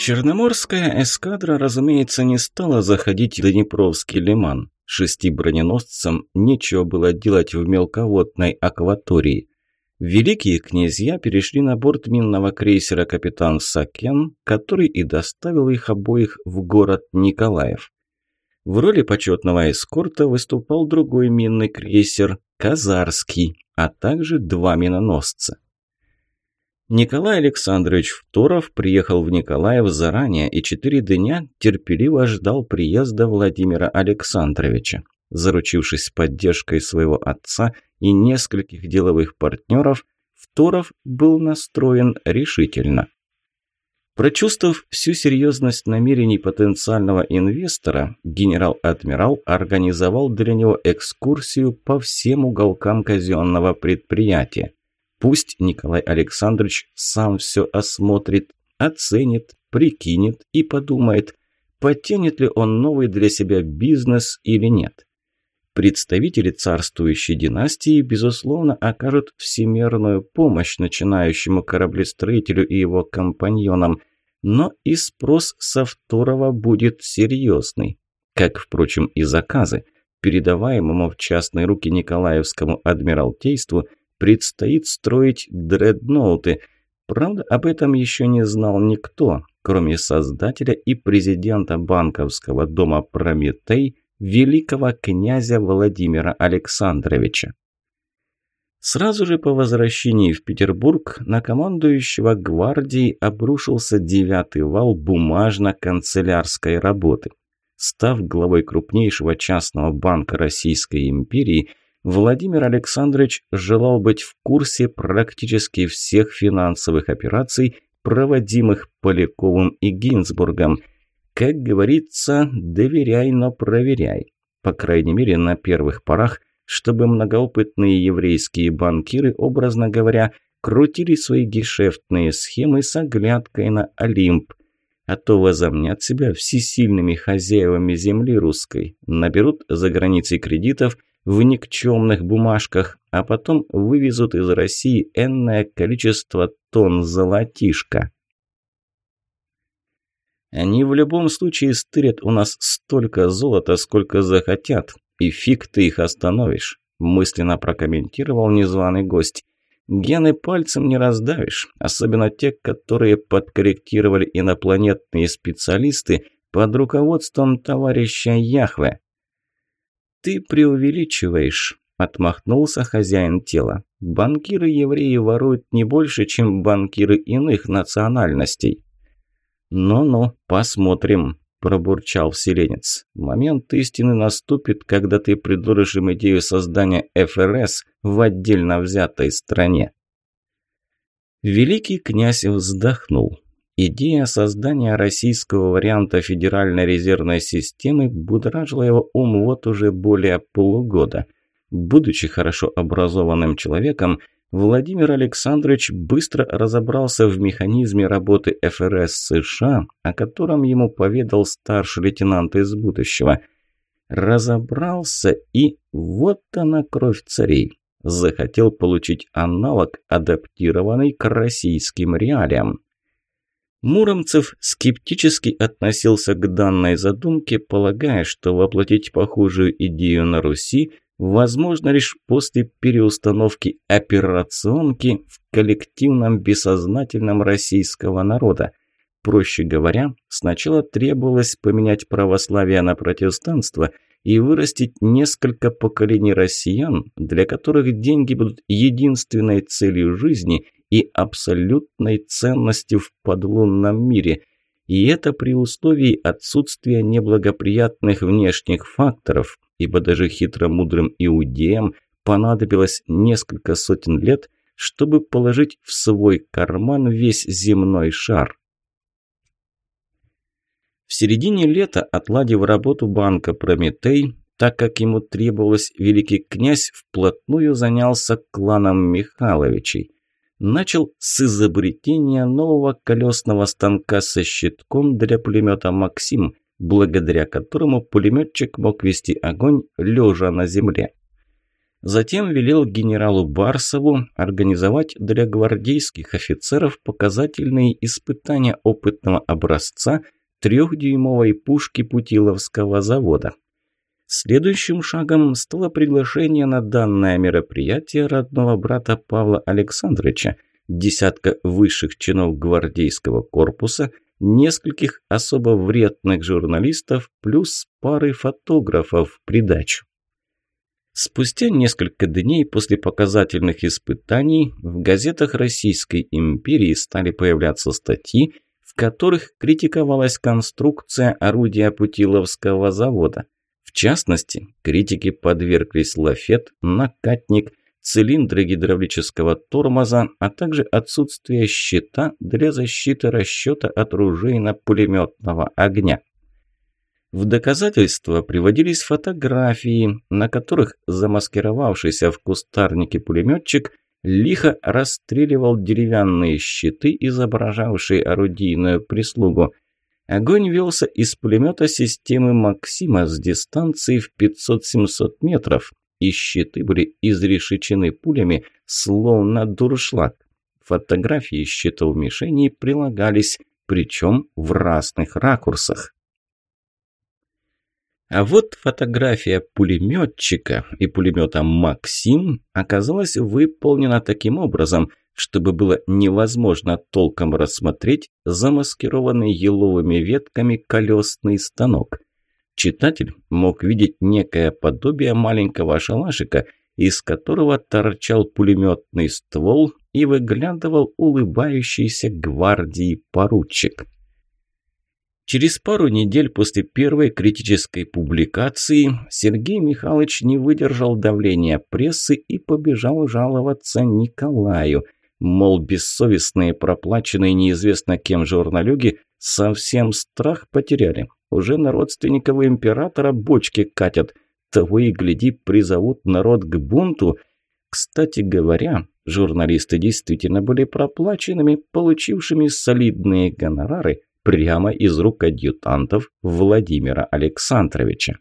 Черноморская эскадра, разумеется, не стала заходить в Днепровский лиман. Шести броненосцам нечего было делать в мелководной акватории. Великие князья перешли на борт минного крейсера «Капитан Сакен», который и доставил их обоих в город Николаев. В роли почетного эскорта выступал другой минный крейсер «Казарский», а также два миноносца. Николай Александрович Второв приехал в Николаев заранее и четыре дня терпеливо ждал приезда Владимира Александровича. Заручившись поддержкой своего отца и нескольких деловых партнеров, Второв был настроен решительно. Прочувствовав всю серьезность намерений потенциального инвестора, генерал-адмирал организовал для него экскурсию по всем уголкам казенного предприятия. Пусть Николай Александрович сам все осмотрит, оценит, прикинет и подумает, потянет ли он новый для себя бизнес или нет. Представители царствующей династии, безусловно, окажут всемерную помощь начинающему кораблестроителю и его компаньонам, но и спрос со второго будет серьезный, как, впрочем, и заказы, передаваемому в частные руки Николаевскому адмиралтейству – предстоит строить дредноуты. Правда, об этом еще не знал никто, кроме создателя и президента банковского дома «Прометей» великого князя Владимира Александровича. Сразу же по возвращении в Петербург на командующего гвардии обрушился девятый вал бумажно-канцелярской работы. Став главой крупнейшего частного банка Российской империи, Владимир Александрович желал быть в курсе практически всех финансовых операций, проводимых Поляковым и Гинзбургом. Как говорится, доверяй, но проверяй. По крайней мере, на первых порах, чтобы многоопытные еврейские банкиры, образно говоря, крутили свои гешефтные схемы с оглядкой на Олимп. А то возомнят себя всесильными хозяевами земли русской, наберут за границей кредитов – в никчемных бумажках, а потом вывезут из России энное количество тонн золотишка. Они в любом случае стырят у нас столько золота, сколько захотят, и фиг ты их остановишь», мысленно прокомментировал незваный гость. «Гены пальцем не раздавишь, особенно те, которые подкорректировали инопланетные специалисты под руководством товарища Яхве. «Ты преувеличиваешь», – отмахнулся хозяин тела. «Банкиры-евреи воруют не больше, чем банкиры иных национальностей». «Ну-ну, посмотрим», – пробурчал вселенец. «Момент истины наступит, когда ты предложишь им идею создания ФРС в отдельно взятой стране». Великий князь вздохнул. Идея создания российского варианта Федеральной резервной системы будоражила его ум вот уже более полугода. Будучи хорошо образованным человеком, Владимир Александрович быстро разобрался в механизме работы ФРС США, о котором ему поведал старший лейтенант из будущего. Разобрался и вот она кровь царей. Захотел получить аналог, адаптированный к российским реалиям. Муромцев скептически относился к данной задумке, полагая, что воплотить похожую идею на Руси возможно лишь после переустановки операционки в коллективном бессознательном российского народа. Проще говоря, сначала требовалось поменять православие на протестанство и вырастить несколько поколений россиян, для которых деньги будут единственной целью жизни – и абсолютной ценности в подлунном мире. И это при условии отсутствия неблагоприятных внешних факторов, ибо даже хитромудрым иудеям понадобилось несколько сотен лет, чтобы положить в свой карман весь земной шар. В середине лета, отладив работу банка «Прометей», так как ему требовалось, великий князь вплотную занялся кланом Михайловичей начал с изобретения нового колесного станка со щитком для пулемета «Максим», благодаря которому пулеметчик мог вести огонь лежа на земле. Затем велел генералу Барсову организовать для гвардейских офицеров показательные испытания опытного образца трехдюймовой пушки Путиловского завода. Следующим шагом стало приглашение на данное мероприятие родного брата Павла Александровича, десятка высших чинов гвардейского корпуса, нескольких особо вредных журналистов плюс пары фотографов в придачу. Спустя несколько дней после показательных испытаний в газетах Российской империи стали появляться статьи, в которых критиковалась конструкция орудия Путиловского завода. В частности, критики подверглись лафет, накатник, цилиндры гидравлического тормоза, а также отсутствие щита для защиты расчета от ружейно-пулеметного огня. В доказательство приводились фотографии, на которых замаскировавшийся в кустарнике пулеметчик лихо расстреливал деревянные щиты, изображавшие орудийную прислугу. Огонь велся из пулемета системы «Максима» с дистанции в 500-700 метров, и щиты были изрешечены пулями, словно дуршлаг. Фотографии щитов мишеней прилагались, причем в разных ракурсах. А вот фотография пулеметчика и пулемета «Максим» оказалась выполнена таким образом, чтобы было невозможно толком рассмотреть замаскированный еловыми ветками колесный станок. Читатель мог видеть некое подобие маленького шалашика, из которого торчал пулеметный ствол и выглядывал улыбающийся гвардии поручик. Через пару недель после первой критической публикации Сергей Михайлович не выдержал давления прессы и побежал жаловаться Николаю. Мол, бессовестные, проплаченные неизвестно кем журналюги совсем страх потеряли. Уже на родственников императора бочки катят. Того и гляди, призовут народ к бунту. Кстати говоря, журналисты действительно были проплаченными, получившими солидные гонорары – прямо из рук адъютантов Владимира Александровича.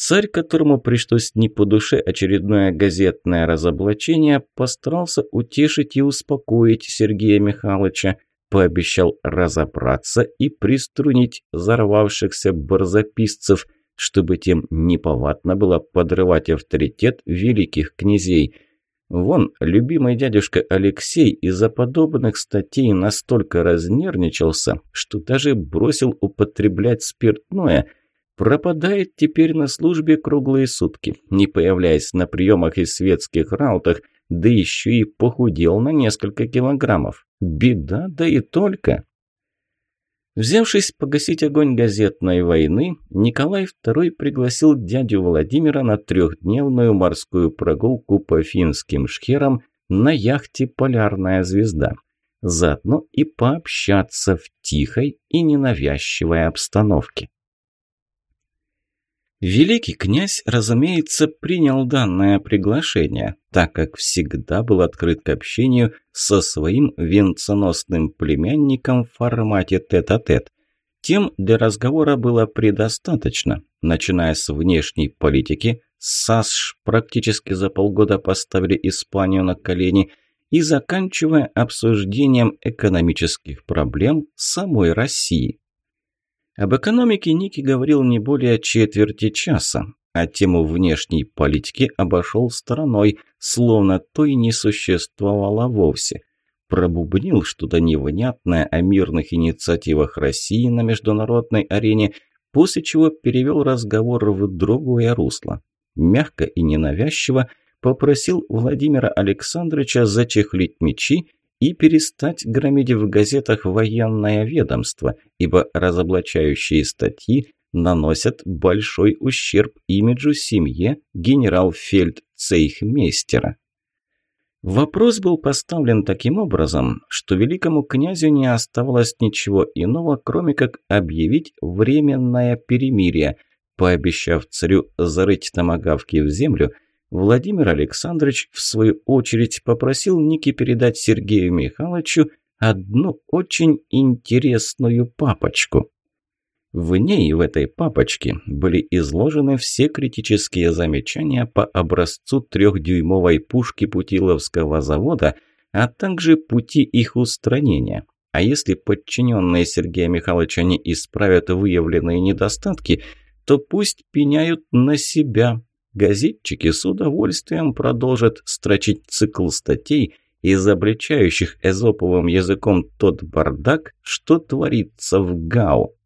Царь, которому пришлось не по душе очередное газетное разоблачение, постарался утешить и успокоить Сергея Михайловича, пообещал разобраться и приструнить взорвавшихся барзаписцев, чтобы тем неповадно было подрывать авторитет великих князей – Вон, любимый дядюшка Алексей из-за подобных статей настолько разнервничался, что даже бросил употреблять спиртное. Пропадает теперь на службе круглые сутки, не появляясь на приемах и светских раутах, да еще и похудел на несколько килограммов. Беда, да и только. Взявшись погасить огонь газетной войны, Николай II пригласил дядю Владимира на трехдневную морскую прогулку по финским шхерам на яхте «Полярная звезда». Заодно и пообщаться в тихой и ненавязчивой обстановке. Великий князь, разумеется, принял данное приглашение, так как всегда был открыт к общению со своим венценосным племянником в формате тет-а-тет. -тет. Тем для разговора было предостаточно, начиная с внешней политики, САСШ практически за полгода поставили Испанию на колени, и заканчивая обсуждением экономических проблем самой России. Об экономике Ники говорил не более четверти часа, а тему внешней политики обошел стороной, словно той не существовало вовсе. Пробубнил что-то невнятное о мирных инициативах России на международной арене, после чего перевел разговор в другое русло. Мягко и ненавязчиво попросил Владимира Александровича зачехлить мечи и перестать громить в газетах военное ведомство, ибо разоблачающие статьи наносят большой ущерб имиджу семье генерал-фельдцейхмейстера. Вопрос был поставлен таким образом, что великому князю не оставалось ничего иного, кроме как объявить временное перемирие, пообещав царю зарыть томагавки в землю – Владимир Александрович, в свою очередь, попросил Ники передать Сергею Михайловичу одну очень интересную папочку. В ней, в этой папочке, были изложены все критические замечания по образцу трехдюймовой пушки Путиловского завода, а также пути их устранения. А если подчиненные Сергея Михайловича не исправят выявленные недостатки, то пусть пеняют на себя. Газетчики с удовольствием продолжат строчить цикл статей, изобличающих эзоповым языком тот бардак, что творится в ГАУ.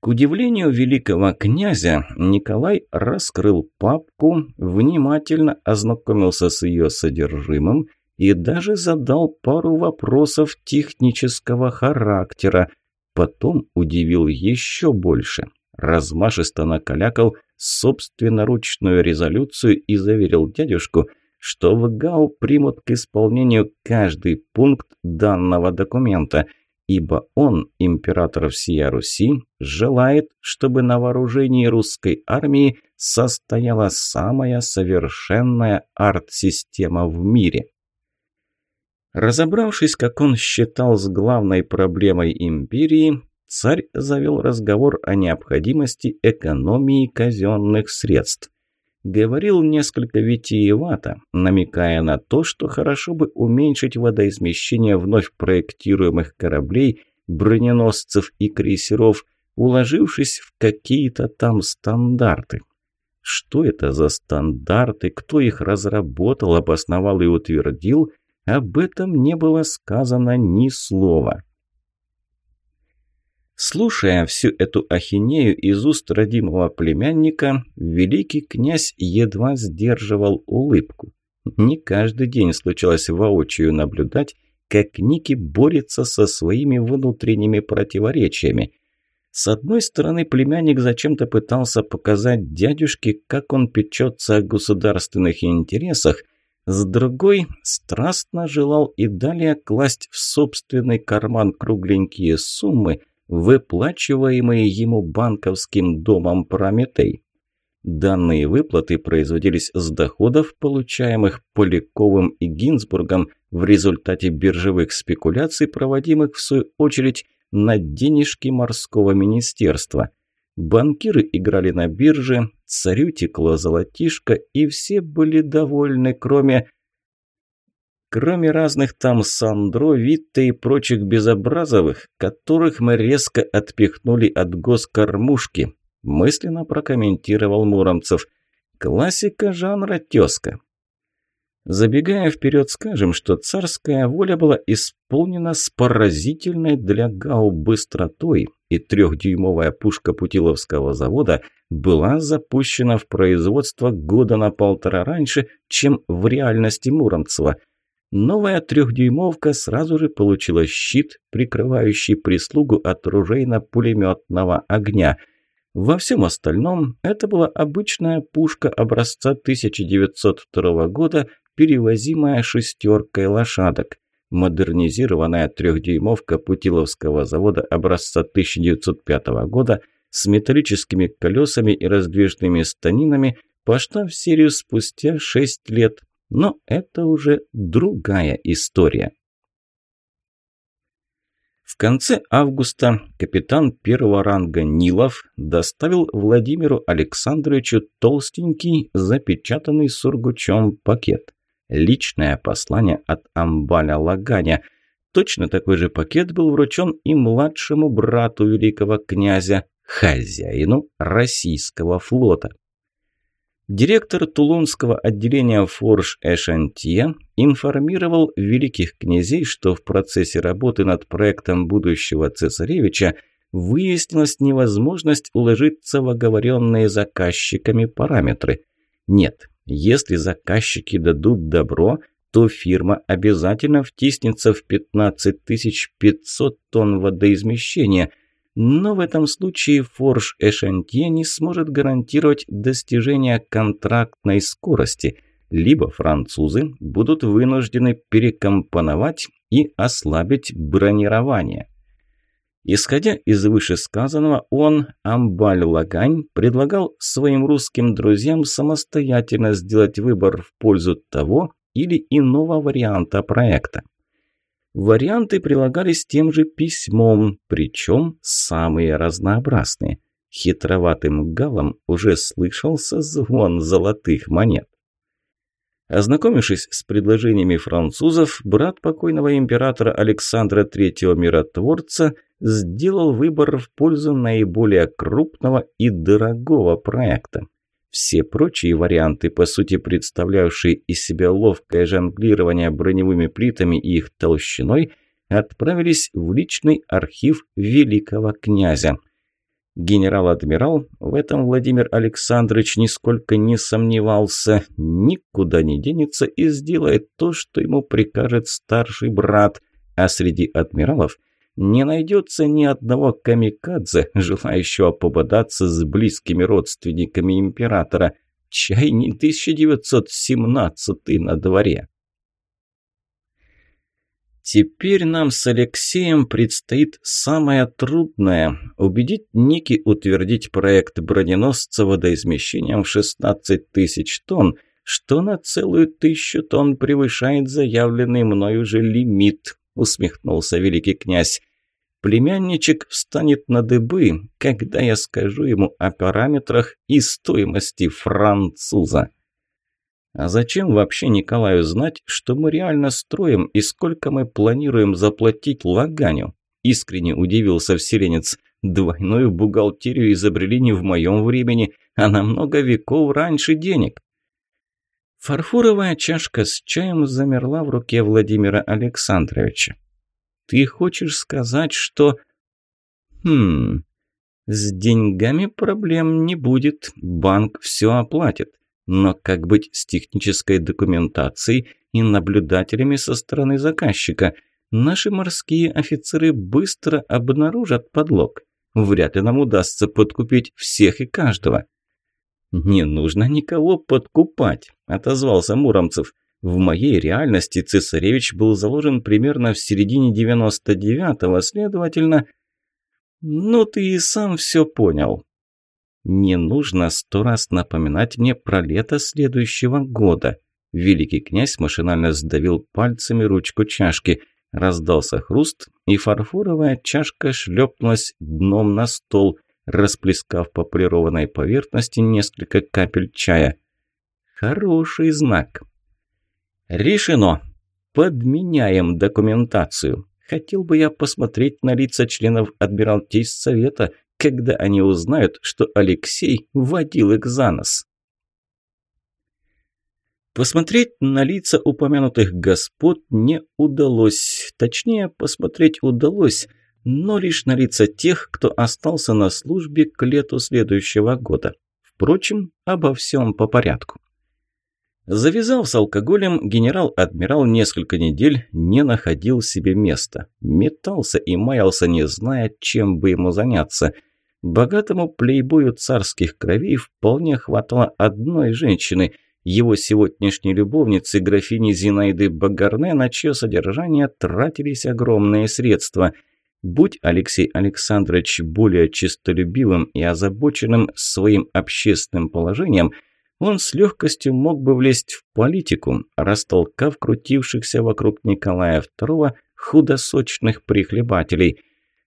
К удивлению великого князя, Николай раскрыл папку, внимательно ознакомился с ее содержимым и даже задал пару вопросов технического характера. Потом удивил еще больше. Размашисто накалякал собственноручную резолюцию и заверил дядюшку, что в ГАУ примут к исполнению каждый пункт данного документа – ибо он, император всея Руси, желает, чтобы на вооружении русской армии состояла самая совершенная арт-система в мире. Разобравшись, как он считал с главной проблемой империи, царь завел разговор о необходимости экономии казенных средств. Говорил несколько витиевато, намекая на то, что хорошо бы уменьшить водоизмещение вновь проектируемых кораблей, броненосцев и крейсеров, уложившись в какие-то там стандарты. Что это за стандарты, кто их разработал, обосновал и утвердил, об этом не было сказано ни слова. Слушая всю эту ахинею из уст родимого племянника, великий князь едва сдерживал улыбку. Не каждый день случалось воочию наблюдать, как Ники борется со своими внутренними противоречиями. С одной стороны, племянник зачем-то пытался показать дядюшке, как он печется о государственных интересах, с другой – страстно желал и далее класть в собственный карман кругленькие суммы – выплачиваемые ему банковским домом «Прометей». Данные выплаты производились с доходов, получаемых Поляковым и Гинзбургом в результате биржевых спекуляций, проводимых в свою очередь на денежки морского министерства. Банкиры играли на бирже, царю текло золотишко, и все были довольны, кроме Кроме разных там Сандро, Витта и прочих безобразовых, которых мы резко отпихнули от госкормушки, мысленно прокомментировал Муромцев. Классика жанра тезка. Забегая вперед, скажем, что царская воля была исполнена с поразительной для ГАУ быстротой, и трехдюймовая пушка Путиловского завода была запущена в производство года на полтора раньше, чем в реальности Муромцева – Новая трехдюймовка сразу же получила щит, прикрывающий прислугу от ружейно-пулеметного огня. Во всем остальном это была обычная пушка образца 1902 года, перевозимая шестеркой лошадок. Модернизированная трехдюймовка Путиловского завода образца 1905 года с металлическими колесами и раздвижными станинами пошла в серию спустя 6 лет но это уже другая история. В конце августа капитан первого ранга Нилов доставил Владимиру Александровичу толстенький, запечатанный сургучом пакет. Личное послание от Амбаля Лаганя. Точно такой же пакет был вручен и младшему брату великого князя, хозяину российского флота. Директор Тулунского отделения Форш Эшантье информировал великих князей, что в процессе работы над проектом будущего цесаревича выяснилась невозможность уложиться в оговоренные заказчиками параметры. Нет, если заказчики дадут добро, то фирма обязательно втиснется в 15 500 тонн водоизмещения – но в этом случае Форш Эшантье не сможет гарантировать достижение контрактной скорости, либо французы будут вынуждены перекомпоновать и ослабить бронирование. Исходя из вышесказанного, он, Амбаль-Лагань, предлагал своим русским друзьям самостоятельно сделать выбор в пользу того или иного варианта проекта. Варианты прилагались тем же письмом, причем самые разнообразные. Хитроватым галом уже слышался звон золотых монет. Ознакомившись с предложениями французов, брат покойного императора Александра III Миротворца сделал выбор в пользу наиболее крупного и дорогого проекта. Все прочие варианты, по сути представлявшие из себя ловкое жонглирование броневыми плитами и их толщиной, отправились в личный архив великого князя – Генерал-адмирал, в этом Владимир Александрович нисколько не сомневался, никуда не денется и сделает то, что ему прикажет старший брат, а среди адмиралов не найдется ни одного камикадзе, желающего пободаться с близкими родственниками императора. Чай не 1917 на дворе. Теперь нам с Алексеем предстоит самое трудное – убедить Ники утвердить проект броненосца водоизмещением в 16 тысяч тонн, что на целую тысячу тонн превышает заявленный мною же лимит, усмехнулся великий князь. Племянничек встанет на дыбы, когда я скажу ему о параметрах и стоимости француза. А зачем вообще Николаю знать, что мы реально строим и сколько мы планируем заплатить Лаганю? Искренне удивился вселенец. Двойную бухгалтерию изобрели не в моем времени, а намного веков раньше денег. Фарфоровая чашка с чаем замерла в руке Владимира Александровича. «Ты хочешь сказать, что...» «Хм... С деньгами проблем не будет, банк все оплатит. Но как быть с технической документацией и наблюдателями со стороны заказчика? Наши морские офицеры быстро обнаружат подлог. Вряд ли нам удастся подкупить всех и каждого. «Не нужно никого подкупать», – отозвался Муромцев. «В моей реальности цесаревич был заложен примерно в середине 99-го, следовательно...» «Ну, ты и сам все понял. Не нужно сто раз напоминать мне про лето следующего года. Великий князь машинально сдавил пальцами ручку чашки. Раздался хруст, и фарфоровая чашка шлепнулась дном на стол, расплескав по полированной поверхности несколько капель чая. Хороший знак. Решено. Подменяем документацию. Хотел бы я посмотреть на лица членов Адмиралтейстсовета, когда они узнают, что Алексей водил их за нос. Посмотреть на лица упомянутых господ не удалось. Точнее, посмотреть удалось, но лишь на лица тех, кто остался на службе к лету следующего года. Впрочем, обо всем по порядку. Завязав с алкоголем, генерал-адмирал несколько недель не находил себе места. Метался и маялся, не зная, чем бы ему заняться. Богатому плейбою царских кровей вполне хватало одной женщины – его сегодняшней любовницы, графини Зинаиды Багарне, на чье содержание тратились огромные средства. Будь Алексей Александрович более честолюбивым и озабоченным своим общественным положением – он с легкостью мог бы влезть в политику, растолкав крутившихся вокруг Николая II худосочных прихлебателей.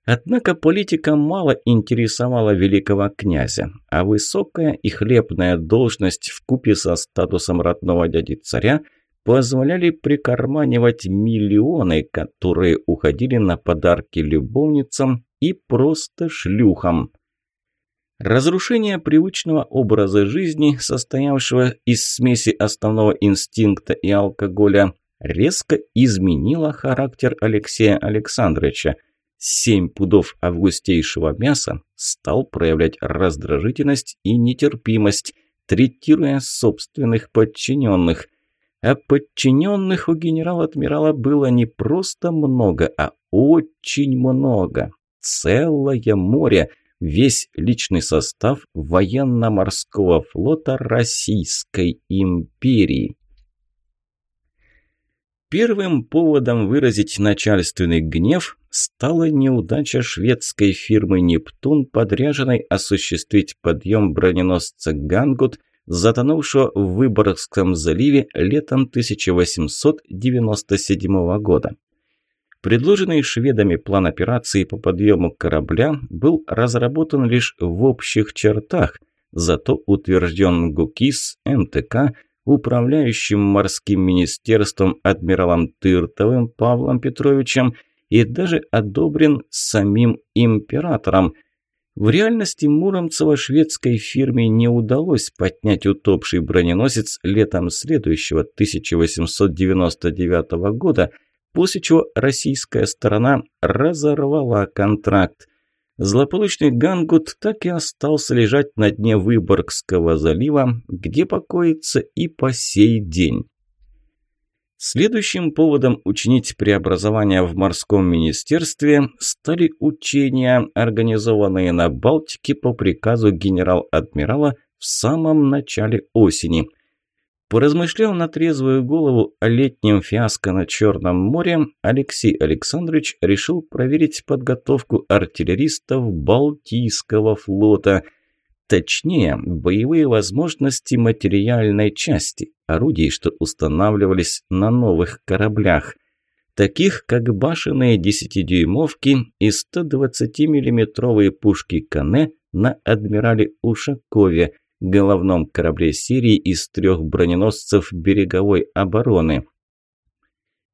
Однако политика мало интересовала великого князя, а высокая и хлебная должность в купе со статусом родного дяди царя позволяли прикарманивать миллионы, которые уходили на подарки любовницам и просто шлюхам. Разрушение привычного образа жизни, состоявшего из смеси основного инстинкта и алкоголя, резко изменило характер Алексея Александровича. Семь пудов августейшего мяса стал проявлять раздражительность и нетерпимость, третируя собственных подчиненных. А подчиненных у генерала-адмирала было не просто много, а очень много. Целое море – весь личный состав военно-морского флота Российской империи. Первым поводом выразить начальственный гнев стала неудача шведской фирмы «Нептун», подряженной осуществить подъем броненосца «Гангут», затонувшего в Выборгском заливе летом 1897 года. Предложенный шведами план операции по подъему корабля был разработан лишь в общих чертах, зато утвержден ГУКИС, МТК, управляющим морским министерством адмиралом Тыртовым Павлом Петровичем и даже одобрен самим императором. В реальности Муромцева шведской фирме не удалось поднять утопший броненосец летом следующего 1899 года – после чего российская сторона разорвала контракт. Злополучный Гангут так и остался лежать на дне Выборгского залива, где покоится и по сей день. Следующим поводом учинить преобразование в морском министерстве стали учения, организованные на Балтике по приказу генерал-адмирала в самом начале осени. Поразмышлял на трезвую голову о летнем фиаско на Черном море, Алексей Александрович решил проверить подготовку артиллеристов Балтийского флота. Точнее, боевые возможности материальной части, орудий, что устанавливались на новых кораблях. Таких, как башенные 10-дюймовки и 120 миллиметровые пушки Кане на адмирале Ушакове – головном корабле серии из трех броненосцев береговой обороны.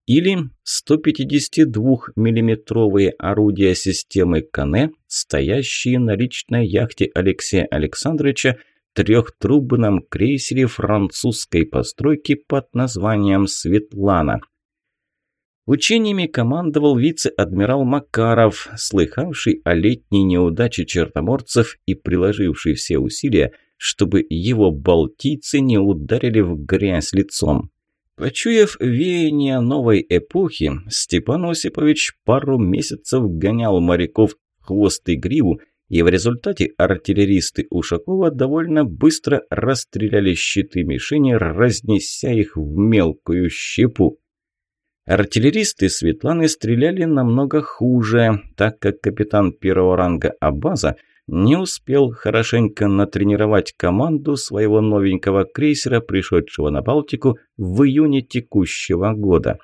Или 152 миллиметровые орудия системы Кане, стоящие на личной яхте Алексея Александровича, трехтрубном крейсере французской постройки под названием «Светлана». Учениями командовал вице-адмирал Макаров, слыхавший о летней неудаче черноморцев и приложивший все усилия, чтобы его балтийцы не ударили в грязь лицом. Почуяв веяние новой эпохи, Степан Осипович пару месяцев гонял моряков хвост и гриву, и в результате артиллеристы Ушакова довольно быстро расстреляли щиты мишени, разнеся их в мелкую щепу. Артиллеристы Светланы стреляли намного хуже, так как капитан первого ранга Абаза – не успел хорошенько натренировать команду своего новенького крейсера, пришедшего на Балтику в июне текущего года.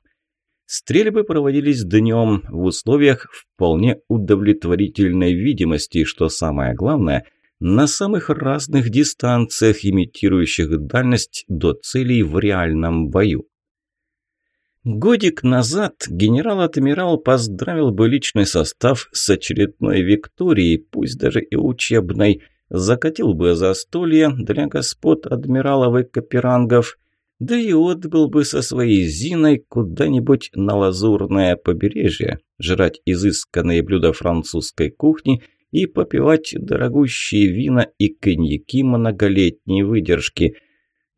Стрельбы проводились днем в условиях вполне удовлетворительной видимости, что самое главное – на самых разных дистанциях, имитирующих дальность до целей в реальном бою. Годик назад генерал-адмирал поздравил бы личный состав с очередной викторией, пусть даже и учебной, закатил бы застолье для господ адмиралов и каперангов, да и отбыл бы со своей Зиной куда-нибудь на лазурное побережье, жрать изысканные блюда французской кухни и попивать дорогущие вина и коньяки многолетней выдержки –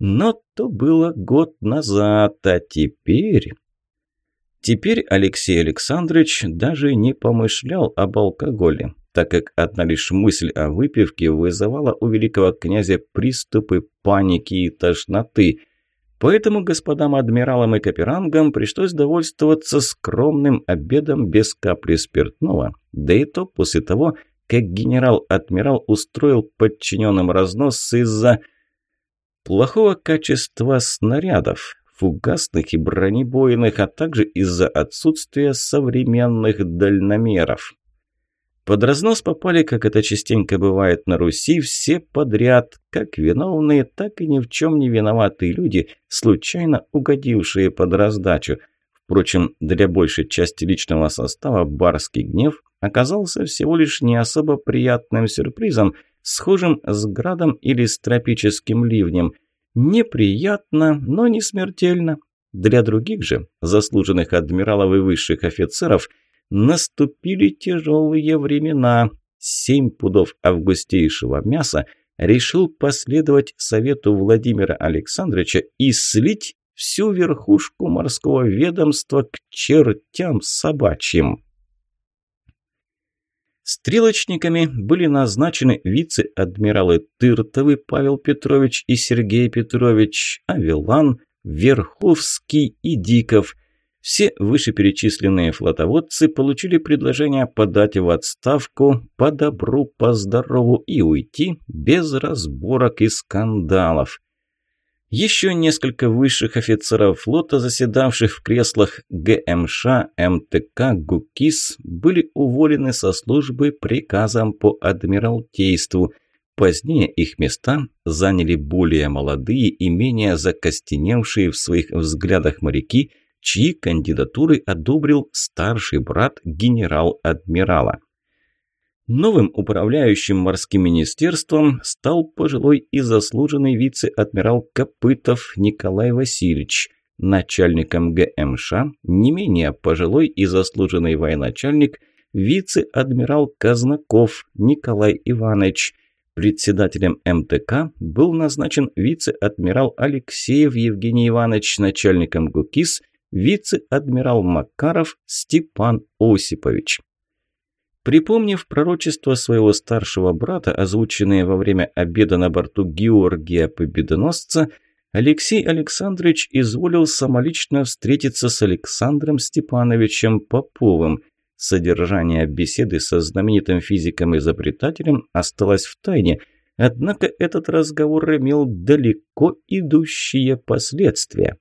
но то было год назад, а теперь... Теперь Алексей Александрович даже не помышлял об алкоголе, так как одна лишь мысль о выпивке вызывала у великого князя приступы паники и тошноты. Поэтому господам адмиралам и каперангам пришлось довольствоваться скромным обедом без капли спиртного, да и то после того, как генерал-адмирал устроил подчиненным разнос из-за плохого качества снарядов, фугасных и бронебойных, а также из-за отсутствия современных дальномеров. Под разнос попали, как это частенько бывает на Руси, все подряд, как виновные, так и ни в чем не виноватые люди, случайно угодившие под раздачу. Впрочем, для большей части личного состава барский гнев оказался всего лишь не особо приятным сюрпризом – схожим с градом или с тропическим ливнем. Неприятно, но не смертельно. Для других же, заслуженных адмиралов и высших офицеров, наступили тяжелые времена. Семь пудов августейшего мяса решил последовать совету Владимира Александровича и слить всю верхушку морского ведомства к чертям собачьим. Стрелочниками были назначены вице-адмиралы Тыртовы Павел Петрович и Сергей Петрович, Авелан, Верховский и Диков. Все вышеперечисленные флотоводцы получили предложение подать в отставку по добру, по здорову и уйти без разборок и скандалов. Еще несколько высших офицеров флота, заседавших в креслах ГМШ, МТК, ГУКИС, были уволены со службы приказом по адмиралтейству. Позднее их места заняли более молодые и менее закостеневшие в своих взглядах моряки, чьи кандидатуры одобрил старший брат генерал-адмирала. Новым управляющим морским министерством стал пожилой и заслуженный вице-адмирал Копытов Николай Васильевич. Начальником ГМШ не менее пожилой и заслуженный военачальник вице-адмирал Казнаков Николай Иванович. Председателем МТК был назначен вице-адмирал Алексеев Евгений Иванович, начальником ГУКИС вице-адмирал Макаров Степан Осипович. Припомнив пророчество своего старшего брата, озвученное во время обеда на борту Георгия Победоносца, Алексей Александрович изволил самолично встретиться с Александром Степановичем Поповым. Содержание беседы со знаменитым физиком-изобретателем осталось в тайне, однако этот разговор имел далеко идущие последствия.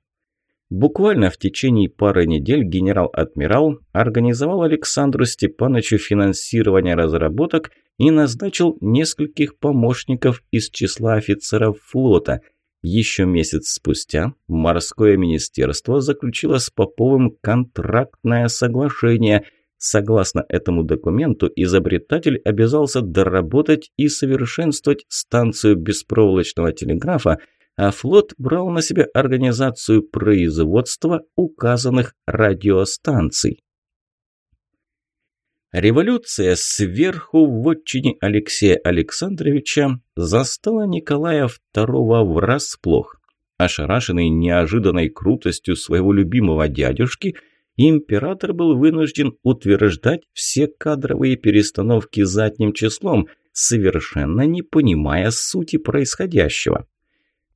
Буквально в течение пары недель генерал-адмирал организовал Александру Степановичу финансирование разработок и назначил нескольких помощников из числа офицеров флота. Еще месяц спустя морское министерство заключило с Поповым контрактное соглашение. Согласно этому документу, изобретатель обязался доработать и совершенствовать станцию беспроволочного телеграфа, а флот брал на себя организацию производства указанных радиостанций. Революция сверху в отчине Алексея Александровича застала Николая II врасплох. Ошарашенный неожиданной крутостью своего любимого дядюшки, император был вынужден утверждать все кадровые перестановки задним числом, совершенно не понимая сути происходящего.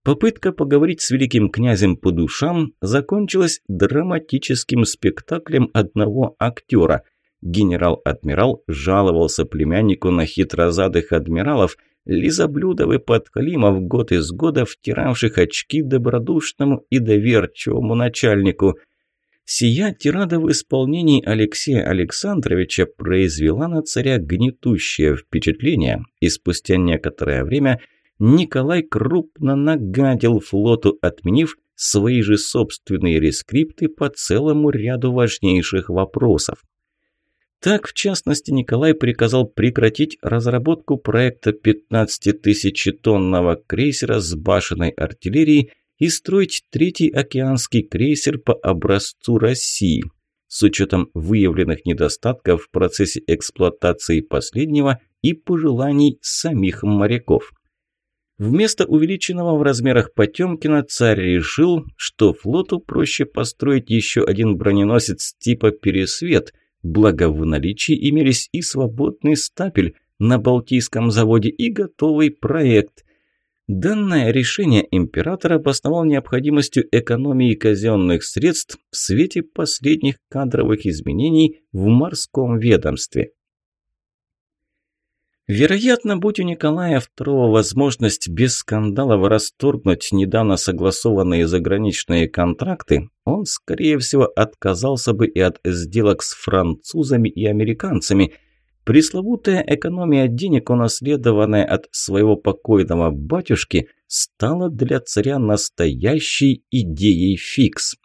Попытка поговорить с великим князем по душам закончилась драматическим спектаклем одного актера. Генерал-адмирал жаловался племяннику на хитрозадых адмиралов, лизоблюдов и подхалимов год из года втиравших очки добродушному и доверчивому начальнику. Сия тирада в исполнении Алексея Александровича произвела на царя гнетущее впечатление, и спустя некоторое время – Николай крупно нагадил флоту, отменив свои же собственные рескрипты по целому ряду важнейших вопросов. Так, в частности, Николай приказал прекратить разработку проекта 15-тысячетонного крейсера с башенной артиллерией и строить третий океанский крейсер по образцу России. С учетом выявленных недостатков в процессе эксплуатации последнего и пожеланий самих моряков – Вместо увеличенного в размерах Потемкина царь решил, что флоту проще построить еще один броненосец типа «Пересвет», благо в наличии имелись и свободный стапель на Балтийском заводе и готовый проект. Данное решение император обосновал необходимостью экономии казенных средств в свете последних кадровых изменений в морском ведомстве. Вероятно, будь у Николая II возможность без скандалов расторгнуть недавно согласованные заграничные контракты, он, скорее всего, отказался бы и от сделок с французами и американцами. Пресловутая экономия денег, унаследованная от своего покойного батюшки, стала для царя настоящей идеей фикс.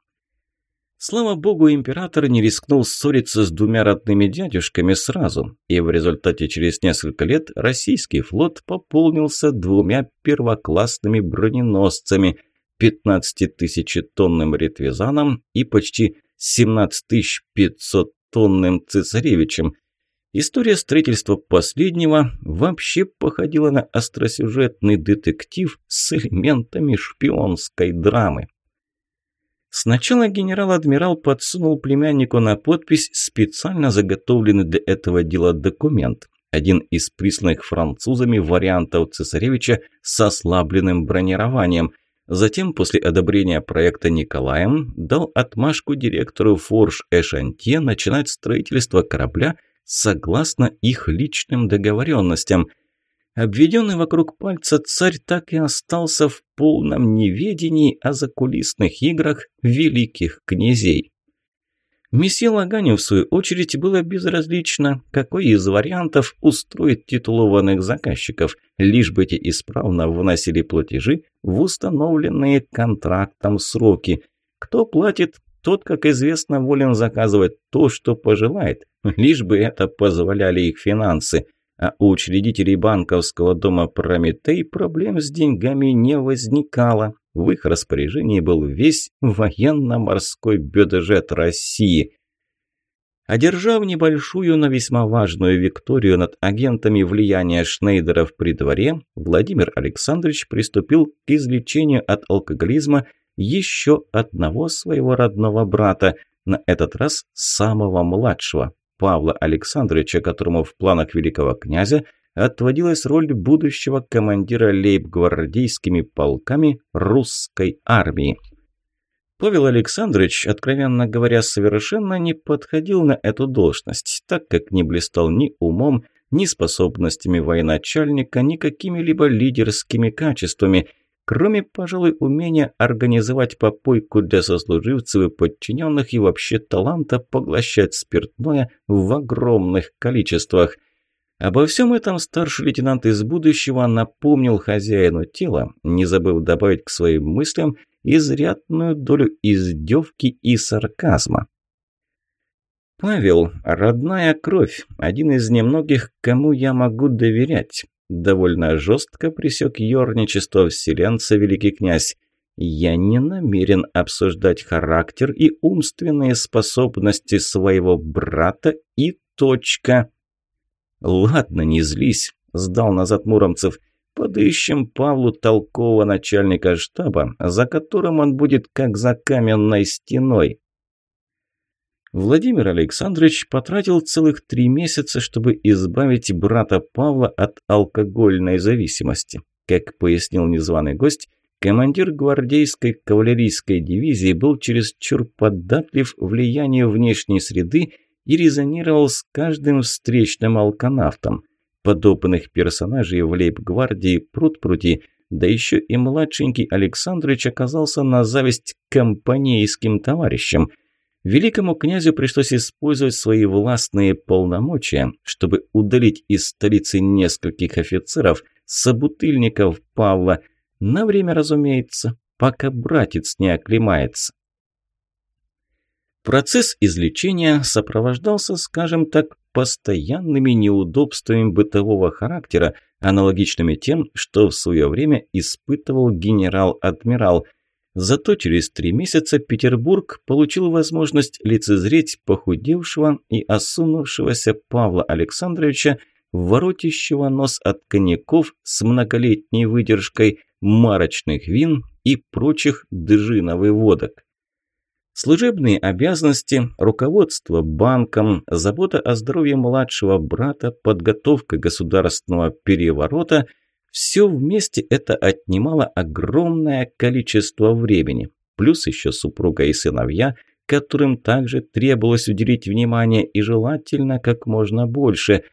Слава богу, император не рискнул ссориться с двумя родными дядюшками сразу, и в результате через несколько лет российский флот пополнился двумя первоклассными броненосцами, 15-тысячетонным ретвизаном и почти 17-500-тонным цесаревичем. История строительства последнего вообще походила на остросюжетный детектив с элементами шпионской драмы. Сначала генерал-адмирал подсунул племяннику на подпись специально заготовленный для этого дела документ. Один из присланных французами вариантов цесаревича с ослабленным бронированием. Затем, после одобрения проекта Николаем, дал отмашку директору Форш Эшантье начинать строительство корабля согласно их личным договоренностям – Обведенный вокруг пальца царь так и остался в полном неведении о закулисных играх великих князей. Месье Лаганю, в свою очередь, было безразлично, какой из вариантов устроить титулованных заказчиков, лишь бы те исправно вносили платежи в установленные контрактом сроки. Кто платит, тот, как известно, волен заказывать то, что пожелает, лишь бы это позволяли их финансы. А у учредителей банковского дома «Прометей» проблем с деньгами не возникало. В их распоряжении был весь военно-морской бюджет России. Одержав небольшую, но весьма важную викторию над агентами влияния Шнейдеров при дворе, Владимир Александрович приступил к излечению от алкоголизма еще одного своего родного брата, на этот раз самого младшего, Павла Александровича, которому в планах великого князя – отводилась роль будущего командира лейб-гвардейскими полками русской армии. Павел Александрович, откровенно говоря, совершенно не подходил на эту должность, так как не блистал ни умом, ни способностями военачальника, ни какими-либо лидерскими качествами, кроме, пожалуй, умения организовать попойку для сослуживцев и подчиненных и вообще таланта поглощать спиртное в огромных количествах – Обо всем этом старший лейтенант из будущего напомнил хозяину тела, не забыв добавить к своим мыслям изрядную долю издевки и сарказма. «Павел, родная кровь, один из немногих, кому я могу доверять», довольно жестко пресек ерничество вселенца великий князь. «Я не намерен обсуждать характер и умственные способности своего брата и точка». «Ладно, не злись», – сдал назад Муромцев. «Подыщем Павлу толкового начальника штаба, за которым он будет как за каменной стеной». Владимир Александрович потратил целых три месяца, чтобы избавить брата Павла от алкогольной зависимости. Как пояснил незваный гость, командир гвардейской кавалерийской дивизии был чересчур податлив влиянию внешней среды и резонировал с каждым встречным алканавтом. Подобных персонажей в лейб-гвардии пруд-пруди, да еще и младшенький Александрович оказался на зависть компанейским товарищам. Великому князю пришлось использовать свои властные полномочия, чтобы удалить из столицы нескольких офицеров, собутыльников Павла, на время, разумеется, пока братец не оклемается. Процесс излечения сопровождался, скажем так, постоянными неудобствами бытового характера, аналогичными тем, что в свое время испытывал генерал-адмирал. Зато через три месяца Петербург получил возможность лицезреть похудевшего и осунувшегося Павла Александровича, воротящего нос от коньяков с многолетней выдержкой, марочных вин и прочих дыжинов и водок. Служебные обязанности, руководство банком, забота о здоровье младшего брата, подготовка государственного переворота – все вместе это отнимало огромное количество времени. Плюс еще супруга и сыновья, которым также требовалось уделить внимание и желательно как можно больше.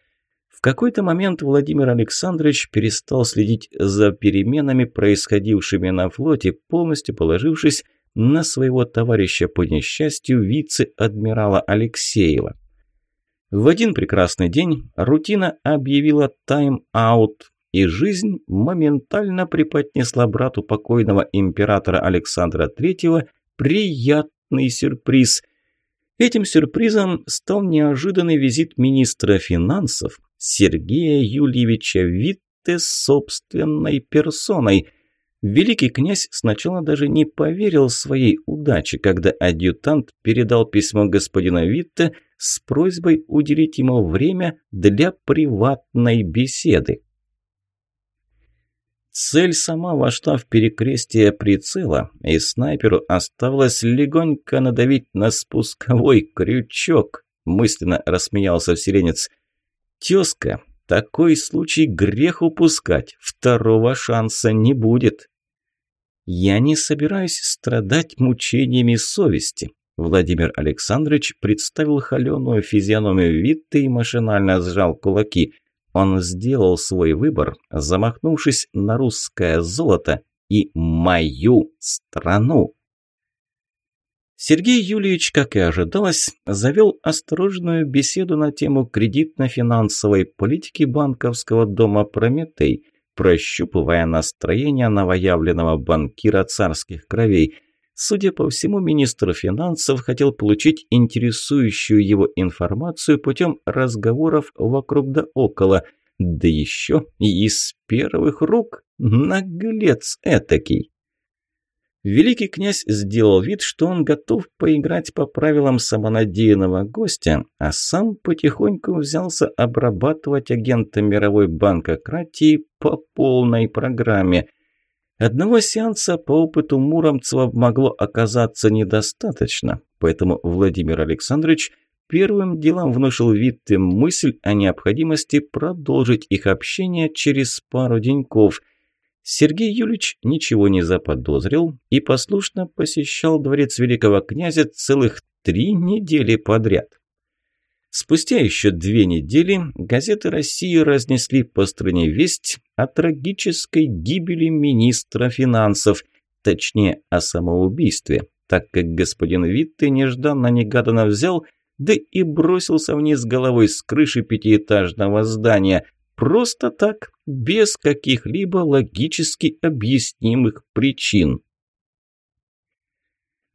В какой-то момент Владимир Александрович перестал следить за переменами, происходившими на флоте, полностью положившись на своего товарища по несчастью вице-адмирала Алексеева. В один прекрасный день рутина объявила тайм-аут, и жизнь моментально преподнесла брату покойного императора Александра III приятный сюрприз. Этим сюрпризом стал неожиданный визит министра финансов Сергея Юльевича Витте собственной персоной – Великий князь сначала даже не поверил своей удаче, когда адъютант передал письмо господина Витте с просьбой уделить ему время для приватной беседы. Цель сама вошла в перекрестие прицела, и снайперу осталось легонько надавить на спусковой крючок, мысленно рассмеялся вселенец. «Тезка, такой случай грех упускать, второго шанса не будет. Я не собираюсь страдать мучениями совести. Владимир Александрович представил холеную физиономию Витты и машинально сжал кулаки. Он сделал свой выбор, замахнувшись на русское золото и мою страну. Сергей Юльевич, как и ожидалось, завел осторожную беседу на тему кредитно-финансовой политики банковского дома «Прометей», прощупывая настроение новоявленного банкира царских кровей. Судя по всему, министр финансов хотел получить интересующую его информацию путем разговоров вокруг да около, да еще и из первых рук. Наглец этакий. Великий князь сделал вид, что он готов поиграть по правилам самонадеянного гостя, а сам потихоньку взялся обрабатывать агента мировой банкократии по полной программе. Одного сеанса по опыту Муромцева могло оказаться недостаточно, поэтому Владимир Александрович первым делом внушил Витте мысль о необходимости продолжить их общение через пару деньков – Сергей Юлич ничего не заподозрил и послушно посещал дворец великого князя целых три недели подряд. Спустя еще две недели газеты России разнесли по стране весть о трагической гибели министра финансов, точнее о самоубийстве, так как господин Витте нежданно-негаданно взял, да и бросился вниз головой с крыши пятиэтажного здания, Просто так, без каких-либо логически объяснимых причин.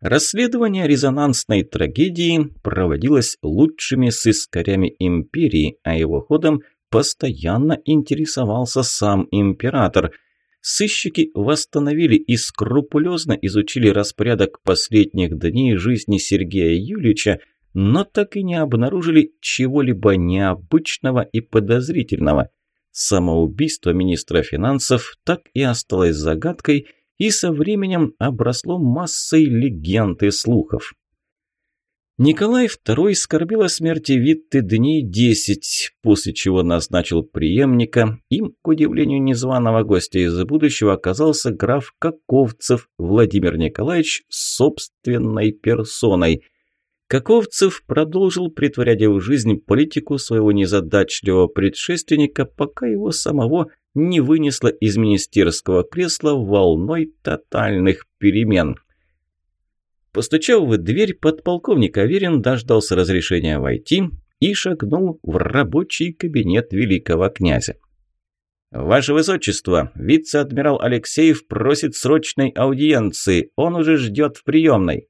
Расследование резонансной трагедии проводилось лучшими сыскарями империи, а его ходом постоянно интересовался сам император. Сыщики восстановили и скрупулезно изучили распорядок последних дней жизни Сергея Юлича, но так и не обнаружили чего-либо необычного и подозрительного. Самоубийство министра финансов так и осталось загадкой и со временем обросло массой легенд и слухов. Николай II скорбил о смерти Витты дней десять, после чего назначил преемника. Им, к удивлению незваного гостя из будущего, оказался граф Каковцев Владимир Николаевич собственной персоной. Каковцев продолжил притворять в жизнь политику своего незадачливого предшественника, пока его самого не вынесло из министерского кресла волной тотальных перемен. Постучав в дверь, подполковник Аверин дождался разрешения войти и шагнул в рабочий кабинет великого князя. «Ваше Высочество, вице-адмирал Алексеев просит срочной аудиенции, он уже ждет в приемной».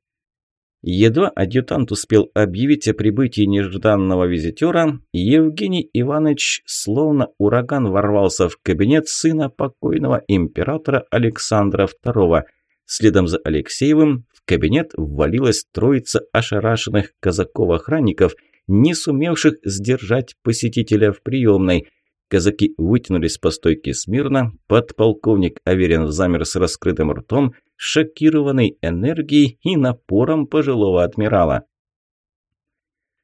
Едва адъютант успел объявить о прибытии нежданного визитера, Евгений Иванович словно ураган ворвался в кабинет сына покойного императора Александра II. Следом за Алексеевым в кабинет ввалилась троица ошарашенных казаков-охранников, не сумевших сдержать посетителя в приемной – Казаки вытянулись по стойке смирно, подполковник Аверин замер с раскрытым ртом, шокированный энергией и напором пожилого адмирала.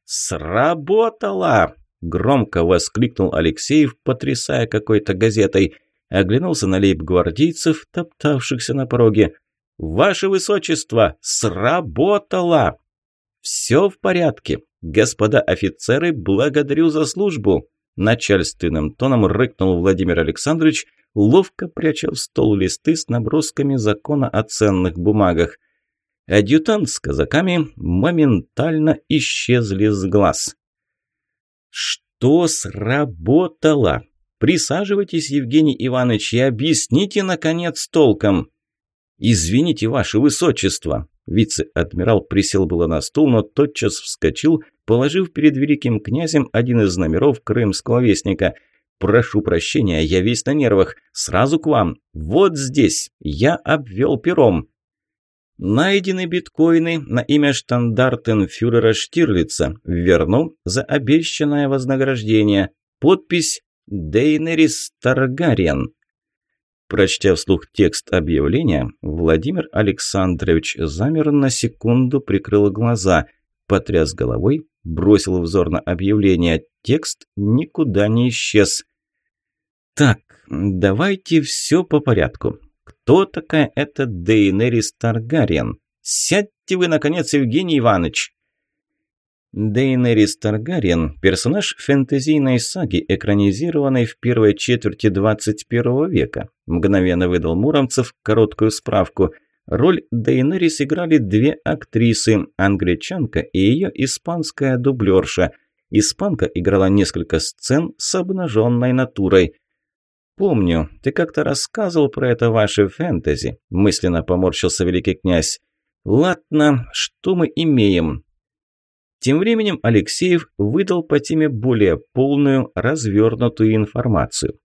«Сработало!» – громко воскликнул Алексеев, потрясая какой-то газетой. Оглянулся на лейб-гвардейцев, топтавшихся на пороге. «Ваше Высочество, сработало!» «Все в порядке. Господа офицеры, благодарю за службу!» Начальственным тоном рыкнул Владимир Александрович, ловко пряча в стол листы с набросками закона о ценных бумагах. Адъютант с казаками моментально исчезли с глаз. «Что сработало? Присаживайтесь, Евгений Иванович, и объясните, наконец, толком». «Извините, ваше высочество», Вице-адмирал присел было на стул, но тотчас вскочил, положив перед великим князем один из номеров крымского вестника. «Прошу прощения, я весь на нервах. Сразу к вам. Вот здесь. Я обвел пером». Найдены биткоины на имя штандартенфюрера Штирлица. Верну за обещанное вознаграждение. Подпись «Дейнерис Таргариен». Прочтя вслух текст объявления, Владимир Александрович замер на секунду, прикрыл глаза, потряс головой, бросил взор на объявление. Текст никуда не исчез. «Так, давайте все по порядку. Кто такая эта Дейнерис Таргариен? Сядьте вы, наконец, Евгений Иванович!» Дейнерис Таргариен – персонаж фэнтезийной саги, экранизированной в первой четверти 21 века. Мгновенно выдал Муромцев короткую справку. Роль Дейнерис играли две актрисы – англичанка и ее испанская дублерша. Испанка играла несколько сцен с обнаженной натурой. «Помню, ты как-то рассказывал про это ваше фэнтези», – мысленно поморщился великий князь. «Ладно, что мы имеем?» Тем временем Алексеев выдал по теме более полную, развернутую информацию.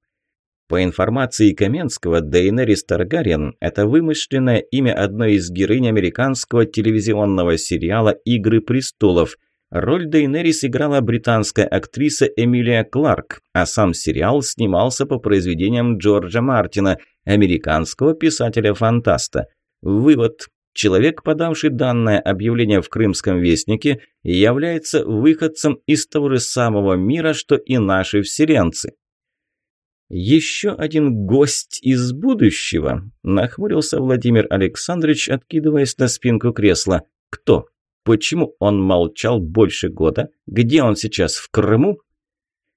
По информации Каменского, Дейнерис Таргариен – это вымышленное имя одной из героинь американского телевизионного сериала «Игры престолов». Роль Дейнерис играла британская актриса Эмилия Кларк, а сам сериал снимался по произведениям Джорджа Мартина, американского писателя-фантаста. Вывод. Человек, подавший данное объявление в Крымском вестнике, является выходцем из того же самого мира, что и наши вселенцы. «Еще один гость из будущего», – нахмурился Владимир Александрович, откидываясь на спинку кресла. «Кто? Почему он молчал больше года? Где он сейчас, в Крыму?»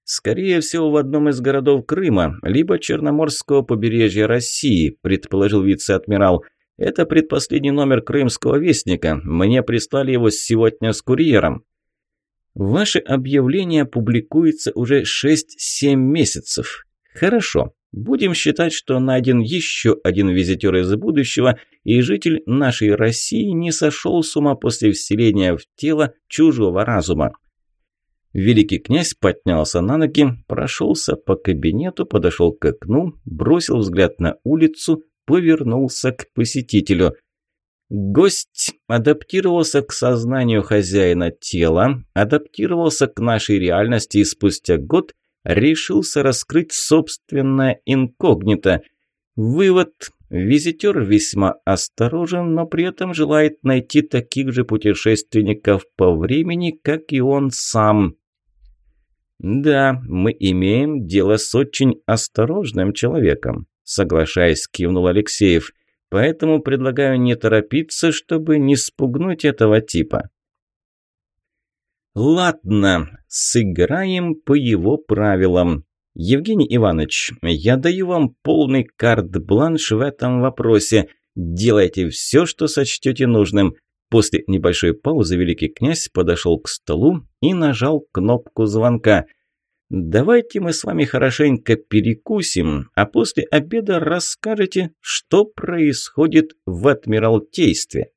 «Скорее всего, в одном из городов Крыма, либо Черноморского побережья России», – предположил вице-адмирал. Это предпоследний номер крымского вестника. Мне прислали его сегодня с курьером. Ваше объявление публикуется уже 6-7 месяцев. Хорошо. Будем считать, что найден еще один визитер из будущего, и житель нашей России не сошел с ума после вселения в тело чужого разума. Великий князь поднялся на ноги, прошелся по кабинету, подошел к окну, бросил взгляд на улицу, повернулся к посетителю. Гость адаптировался к сознанию хозяина тела, адаптировался к нашей реальности и спустя год решился раскрыть собственное инкогнито. Вывод. Визитер весьма осторожен, но при этом желает найти таких же путешественников по времени, как и он сам. Да, мы имеем дело с очень осторожным человеком. Соглашаясь, кивнул Алексеев. Поэтому предлагаю не торопиться, чтобы не спугнуть этого типа. Ладно, сыграем по его правилам. Евгений Иванович, я даю вам полный карт-бланш в этом вопросе. Делайте все, что сочтете нужным. После небольшой паузы великий князь подошел к столу и нажал кнопку звонка. Давайте мы с вами хорошенько перекусим, а после обеда расскажете, что происходит в Адмиралтействе.